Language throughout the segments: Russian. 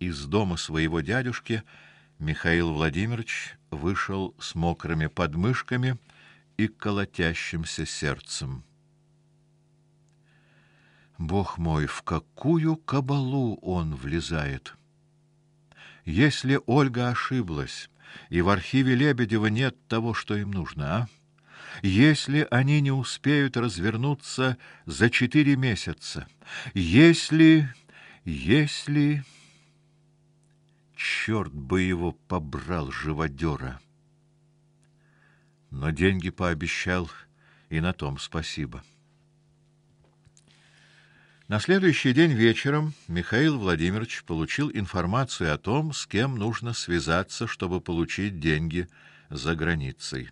из дома своего дядюшки Михаил Владимирович вышел с мокрыми подмышками и колотящимся сердцем. Бог мой, в какую кабалу он влезает? Если Ольга ошиблась, и в архиве Лебедева нет того, что им нужно, а? Если они не успеют развернуться за четыре месяца, если если черт бы его побрал живодера. Но деньги пообещал, и на том спасибо. На следующий день вечером Михаил Владимирович получил информацию о том, с кем нужно связаться, чтобы получить деньги за границей.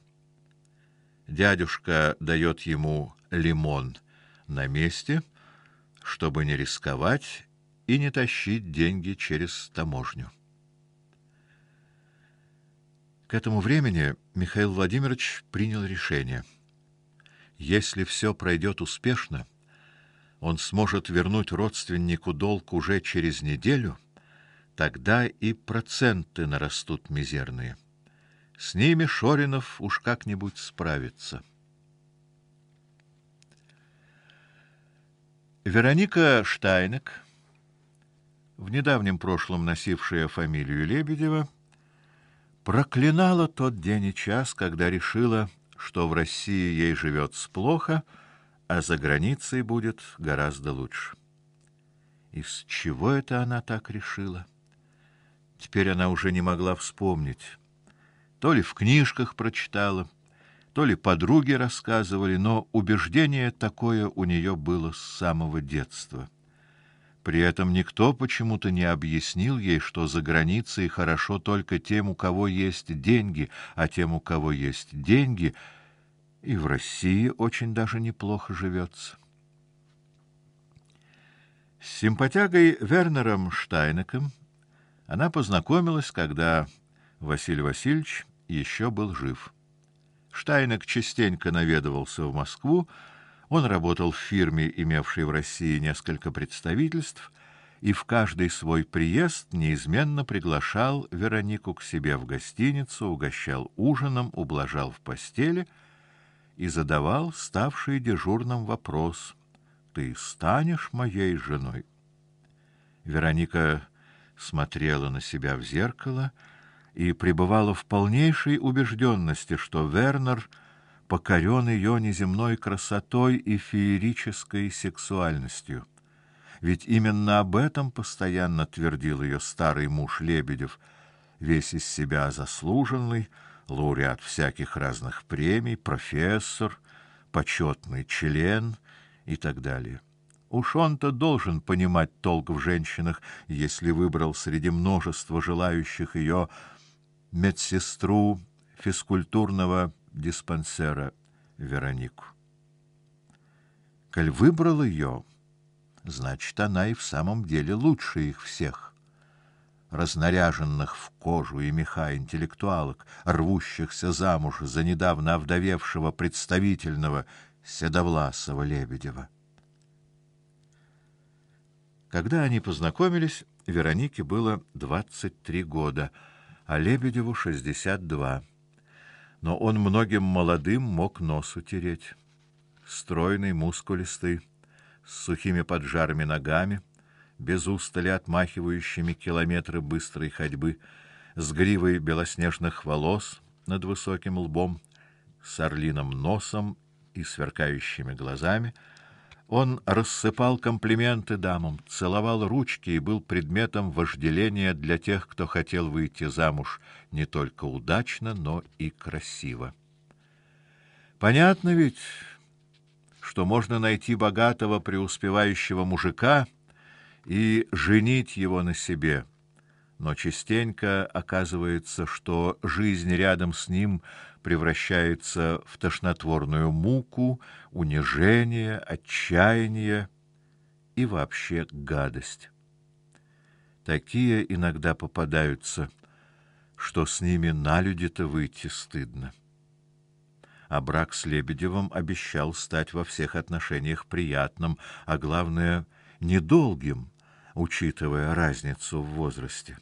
Дядюшка дает ему лимон на месте, чтобы не рисковать и не тащить деньги через таможню. К этому времени Михаил Владимирович принял решение. Если все пройдет успешно, он сможет вернуть родственнику долг уже через неделю, тогда и проценты нарастут мизерные. С ними Шоринов уж как-нибудь справится. Вероника Штайнек, в недавнем прошлом носившая фамилию Лебедева, проклинала тот день и час, когда решила, что в России ей живется плохо, а за границей будет гораздо лучше. И с чего это она так решила? Теперь она уже не могла вспомнить. То ли в книжках прочитала, то ли подруги рассказывали, но убеждение такое у нее было с самого детства. При этом никто почему-то не объяснил ей, что за границей хорошо только тем, у кого есть деньги, а тем, у кого есть деньги, и в России очень даже неплохо живется. С симпатягой Вернером Штайнеком она познакомилась, когда Василий Васильевич еще был жив. Штайнек частенько наведывался в Москву, он работал в фирме, имевшей в России несколько представительств, и в каждый свой приезд неизменно приглашал Веронику к себе в гостиницу, угощал ужином, ублажал в постели и задавал ставший дежурным вопрос: "Ты станешь моей женой?" Вероника смотрела на себя в зеркало и пребывала в полнейшей убежденности, что Вернер покорен ее неземной красотой и феерической сексуальностью. Ведь именно об этом постоянно твердил ее старый муж Лебедев, весь из себя заслуженный, лауреат всяких разных премий, профессор, почетный член и так далее. Уж он-то должен понимать толк в женщинах, если выбрал среди множества желающих ее медсестру физкультурного диспансера Веронику. Коль выбрал ее, значит, она и в самом деле лучше их всех. Разнаряженных в кожу и меха интеллектуалок, рвущихся замуж за недавно овдовевшего представительного седовласого Лебедева. Когда они познакомились, Веронике было двадцать три года, а Лебедеву шестьдесят два но он многим молодым мог нос утереть. Стройный, мускулистый, с сухими поджарыми ногами, без устали отмахивающими километры быстрой ходьбы, с гривой белоснежных волос над высоким лбом, с орлиным носом и сверкающими глазами — он рассыпал комплименты дамам, целовал ручки и был предметом вожделения для тех, кто хотел выйти замуж не только удачно, но и красиво. Понятно ведь, что можно найти богатого преуспевающего мужика и женить его на себе но частенько оказывается, что жизнь рядом с ним превращается в тошнотворную муку, унижение, отчаяние и вообще гадость. Такие иногда попадаются, что с ними на люди-то выйти стыдно. А брак с Лебедевым обещал стать во всех отношениях приятным, а главное недолгим учитывая разницу в возрасте.